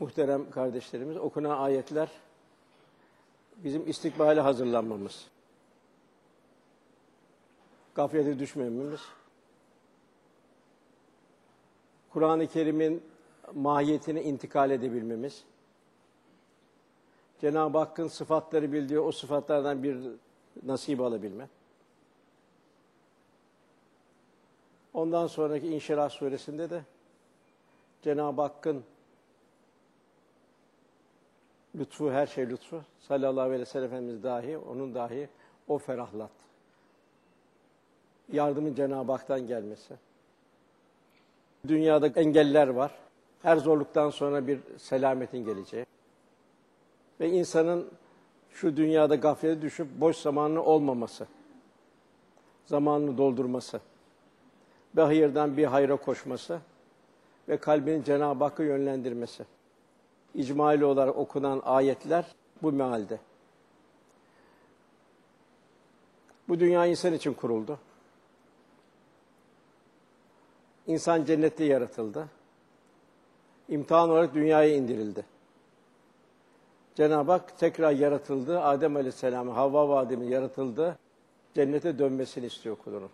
Muhterem kardeşlerimiz, okunan ayetler bizim istikbale hazırlanmamız, gaflete düşmememiz, Kur'an-ı Kerim'in mahiyetini intikal edebilmemiz, Cenab-ı Hakk'ın sıfatları bildiği o sıfatlardan bir nasip alabilme. Ondan sonraki İnşirah suresinde de Cenab-ı Hakk'ın lütfu, her şey lütfu, sallallahu aleyhi ve sellem Efendimiz dahi, onun dahi o ferahlat. Yardımın Cenab-ı Hak'tan gelmesi. Dünyada engeller var. Her zorluktan sonra bir selametin geleceği. Ve insanın şu dünyada gaflete düşüp boş zamanı olmaması. Zamanını doldurması. Ve hayırdan bir hayra koşması. Ve kalbini Cenab-ı Hakk'a yönlendirmesi. İcmali olarak okunan ayetler bu mealde. Bu dünya insan için kuruldu. İnsan cennette yaratıldı. İmtihan olarak dünyaya indirildi. Cenab-ı Hak tekrar yaratıldı. Adem Aleyhisselam'ı, Havva ve yaratıldı. Cennete dönmesini istiyor kulunun.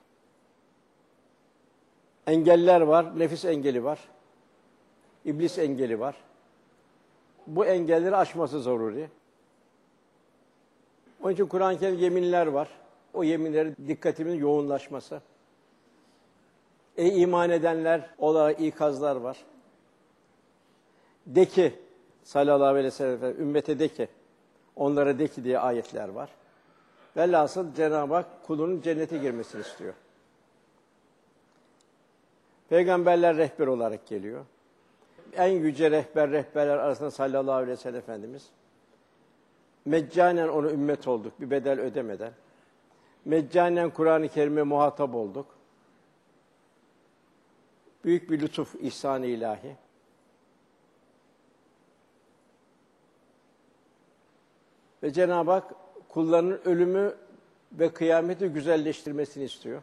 Engeller var, nefis engeli var. İblis engeli var. Bu engelleri aşması zaruri. Onun için Kur'an-ı Kerim yeminler var. O yeminlerin dikkatimin yoğunlaşması. Ey iman edenler olarak ikazlar var. De ki, sallallahu aleyhi ve sellem, ümmete de ki, onlara de ki diye ayetler var. Velhasıl Cenab-ı Hak kulunun cennete girmesini istiyor. Peygamberler rehber olarak geliyor. En yüce rehber rehberler arasında sallallahu aleyhi ve sellem Efendimiz. Meccanen onu ümmet olduk, bir bedel ödemeden. Meccanen Kur'an-ı Kerim'e muhatap olduk. Büyük bir lütuf, ihsan-ı ilahi. Ve Cenab-ı Hak kullarının ölümü ve kıyameti güzelleştirmesini istiyor.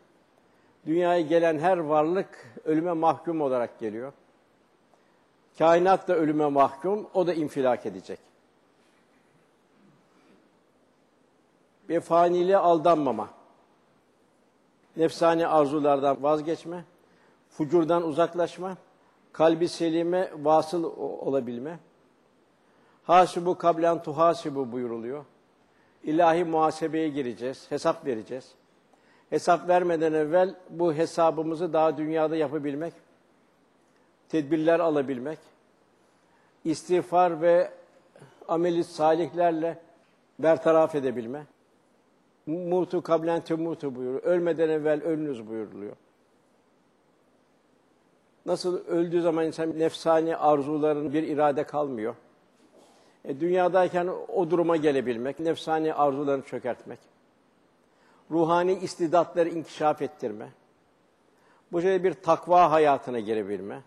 Dünyaya gelen her varlık ölüme mahkum olarak geliyor. Kainat da ölüme mahkum, o da infilak edecek. Bir faniliğe aldanmama. Nefsani arzulardan vazgeçme. Fucurdan uzaklaşma. Kalbi selime vasıl olabilme. Hasibu kablen tuhasibu buyuruluyor. İlahi muhasebeye gireceğiz, hesap vereceğiz. Hesap vermeden evvel bu hesabımızı daha dünyada yapabilmek, tedbirler alabilmek, istiğfar ve ameli salihlerle bertaraf edebilme. Mutu kablen temutu buyuruyor. Ölmeden evvel ölünüz buyuruluyor. Nasıl öldüğü zaman insan nefsani arzuların bir irade kalmıyor. E, dünyadayken o duruma gelebilmek, nefsani arzularını çökertmek, ruhani istidatları inkişaf ettirme, bu şekilde bir takva hayatına girebilme.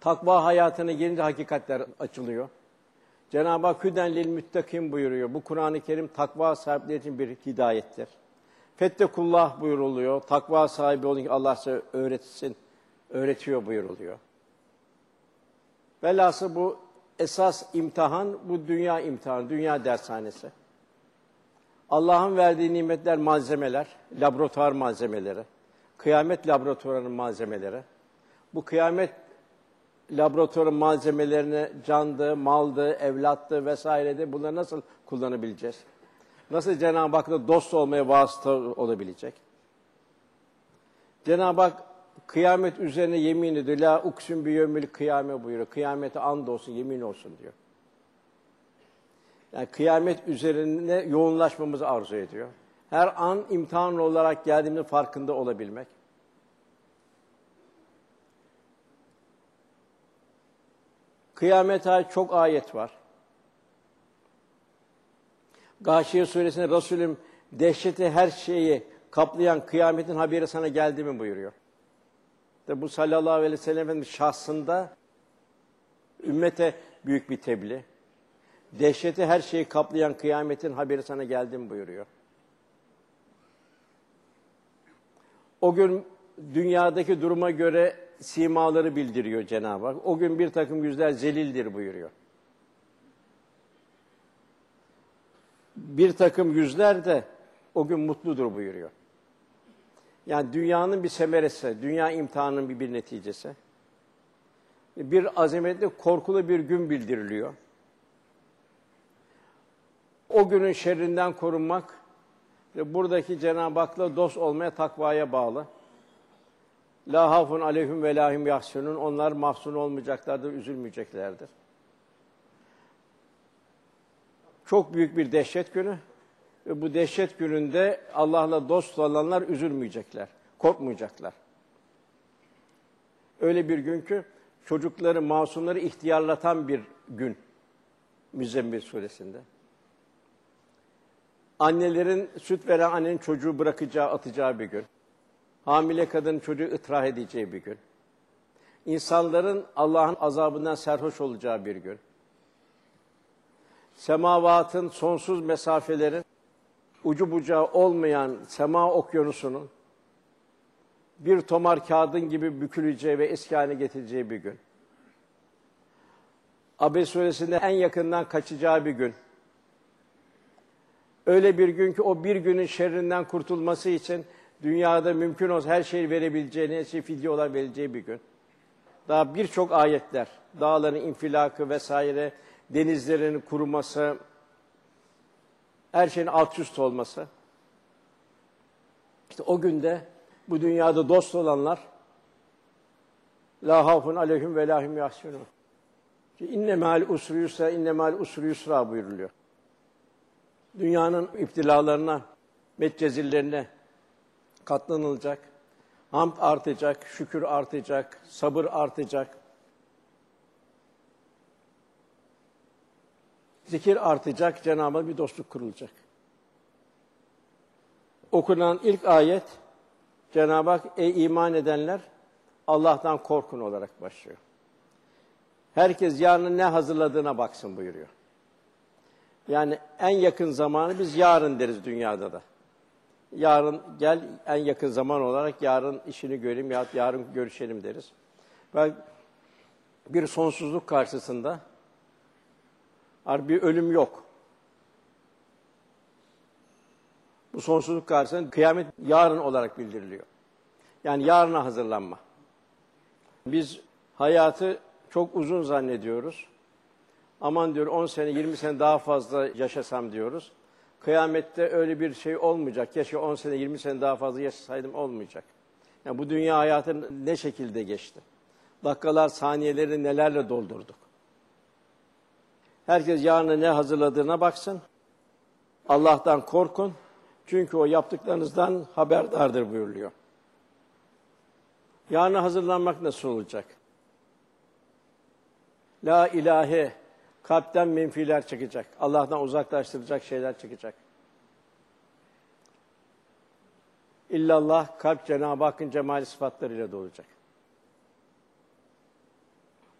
Takva hayatına girince hakikatler açılıyor. Cenab-ı Hak hüden lil müttakim buyuruyor. Bu Kur'an-ı Kerim takva sahipleri için bir hidayettir. Fettekullah buyuruluyor. Takva sahibi olun ki Allah size öğretsin, öğretiyor buyuruluyor. Velhasıl bu esas imtihan bu dünya imtihanı, dünya dershanesi. Allah'ın verdiği nimetler malzemeler, laboratuvar malzemeleri, kıyamet laboratuvarının malzemeleri. Bu kıyamet laboratuvarın malzemelerini candı, maldı, evlattı vesairede bunları nasıl kullanabileceğiz? Nasıl Cenab-ı Hak'la dost olmaya vasıta olabilecek? Cenab-ı Hak kıyamet üzerine yemin ediyor. La uksun bi yevmil kıyame buyuruyor. Kıyamete and olsun, yemin olsun diyor. Yani kıyamet üzerine yoğunlaşmamızı arzu ediyor. Her an imtihan olarak geldiğimizin farkında olabilmek. Kıyamete çok ayet var. Gâşiye suresinde Resulüm dehşeti her şeyi kaplayan kıyametin haberi sana geldi mi buyuruyor. De bu sallallahu aleyhi ve sellem şahsında ümmete büyük bir tebliğ. Dehşeti her şeyi kaplayan kıyametin haberi sana geldi mi buyuruyor. O gün dünyadaki duruma göre simaları bildiriyor Cenab-ı Hak. O gün bir takım yüzler zelildir buyuruyor. Bir takım yüzler de o gün mutludur buyuruyor. Yani dünyanın bir semeresi, dünya imtihanının bir, bir neticesi. Bir azametli, korkulu bir gün bildiriliyor. O günün şerrinden korunmak buradaki Cenab-ı Hak'la dost olmaya takvaya bağlı. La hafun aleyhim ve lahim yahsunun. Onlar mahzun olmayacaklardır, üzülmeyeceklerdir. Çok büyük bir dehşet günü. Ve bu dehşet gününde Allah'la dost olanlar üzülmeyecekler, korkmayacaklar. Öyle bir gün ki çocukları, masumları ihtiyarlatan bir gün. Müzzemmil suresinde. Annelerin, süt veren annenin çocuğu bırakacağı, atacağı bir gün. Hamile kadın çocuğu ıtrah edeceği bir gün. İnsanların Allah'ın azabından serhoş olacağı bir gün. Semavatın sonsuz mesafeleri, ucu bucağı olmayan sema okyanusunun bir tomar kağıdın gibi büküleceği ve eski haline getireceği bir gün. Abes suresinde en yakından kaçacağı bir gün. Öyle bir gün ki o bir günün şerrinden kurtulması için dünyada mümkün olsa her şeyi verebileceğini, her şeyi fidye olan vereceği bir gün. Daha birçok ayetler, dağların infilakı vesaire, denizlerin kuruması, her şeyin alt üst olması. İşte o günde bu dünyada dost olanlar la havfun aleyhim ve lahim yahsunun. İnne mal usri yusra, inne mal usri yusra buyuruluyor. Dünyanın iptilalarına, metcezillerine katlanılacak. Hamd artacak, şükür artacak, sabır artacak. Zikir artacak, Cenab-ı bir dostluk kurulacak. Okunan ilk ayet Cenab-ı Hak ey iman edenler Allah'tan korkun olarak başlıyor. Herkes yarının ne hazırladığına baksın buyuruyor. Yani en yakın zamanı biz yarın deriz dünyada da. Yarın gel en yakın zaman olarak yarın işini göreyim ya yarın görüşelim deriz. Ve bir sonsuzluk karşısında bir ölüm yok. Bu sonsuzluk karşısında kıyamet yarın olarak bildiriliyor. Yani yarına hazırlanma. Biz hayatı çok uzun zannediyoruz. Aman diyor 10 sene 20 sene daha fazla yaşasam diyoruz. Kıyamette öyle bir şey olmayacak. Keşke 10 sene 20 sene daha fazla yaşasaydım olmayacak. Yani bu dünya hayatı ne şekilde geçti? Dakikalar, saniyeleri nelerle doldurduk? Herkes yarına ne hazırladığına baksın. Allah'tan korkun. Çünkü o yaptıklarınızdan haberdardır buyuruluyor. Yarına hazırlanmak nasıl olacak? La ilahe, kalpten menfiler çıkacak. Allah'tan uzaklaştıracak şeyler çıkacak. İllallah, kalp Cenab-ı Hakk'ın cemali sıfatlarıyla dolacak.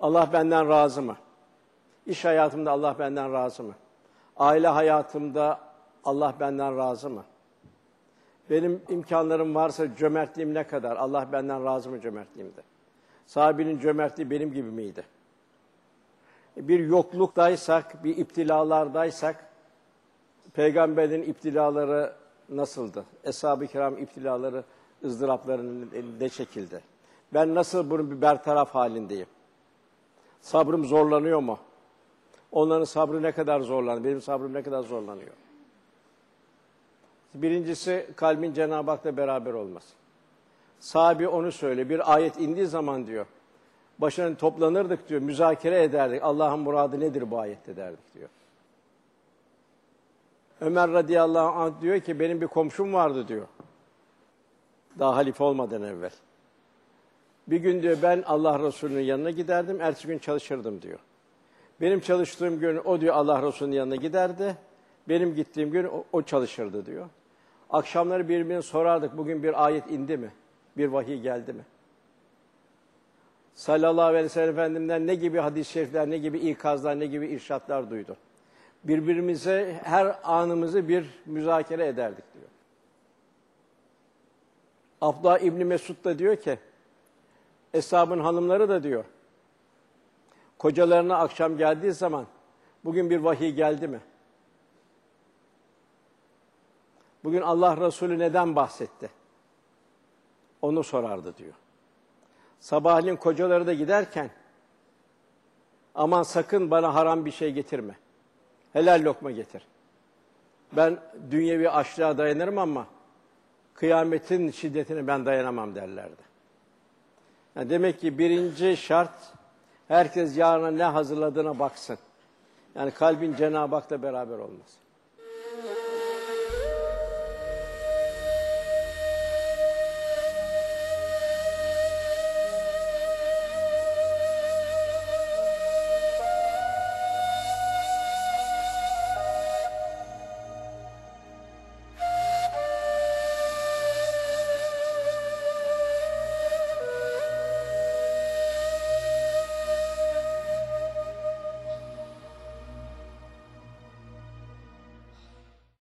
Allah benden razı mı? İş hayatımda Allah benden razı mı? Aile hayatımda Allah benden razı mı? Benim imkanlarım varsa cömertliğim ne kadar? Allah benden razı mı cömertliğimde? Sahabenin cömertliği benim gibi miydi? Bir yokluktaysak, bir iptilalardaysak, peygamberin iptilaları nasıldı? Eshab-ı kiram iptilaları, ızdıraplarının ne şekilde? Ben nasıl bunun bir bertaraf halindeyim? Sabrım zorlanıyor mu? Onların sabrı ne kadar zorlanıyor? Benim sabrım ne kadar zorlanıyor? Birincisi kalbin Cenab-ı Hak'la beraber olması. Sahabi onu söyle. Bir ayet indiği zaman diyor. Başına toplanırdık diyor. Müzakere ederdik. Allah'ın muradı nedir bu ayette derdik diyor. Ömer radıyallahu anh diyor ki benim bir komşum vardı diyor. Daha halife olmadan evvel. Bir gün diyor ben Allah Resulü'nün yanına giderdim, ertesi gün çalışırdım diyor. Benim çalıştığım gün o diyor Allah Resulü'nün yanına giderdi. Benim gittiğim gün o, o çalışırdı diyor. Akşamları birbirine sorardık bugün bir ayet indi mi? Bir vahiy geldi mi? Sallallahu aleyhi ve sellem Efendimiz'den ne gibi hadis-i şerifler, ne gibi ikazlar, ne gibi irşatlar duydu. Birbirimize her anımızı bir müzakere ederdik diyor. Abdullah İbni Mesud da diyor ki, Eshabın hanımları da diyor. Kocalarına akşam geldiği zaman bugün bir vahiy geldi mi? Bugün Allah Resulü neden bahsetti? Onu sorardı diyor. Sabahleyin kocaları da giderken aman sakın bana haram bir şey getirme. Helal lokma getir. Ben dünyevi açlığa dayanırım ama kıyametin şiddetine ben dayanamam derlerdi. Yani demek ki birinci şart herkes yarına ne hazırladığına baksın. Yani kalbin Cenab-ı Hak'la beraber olması.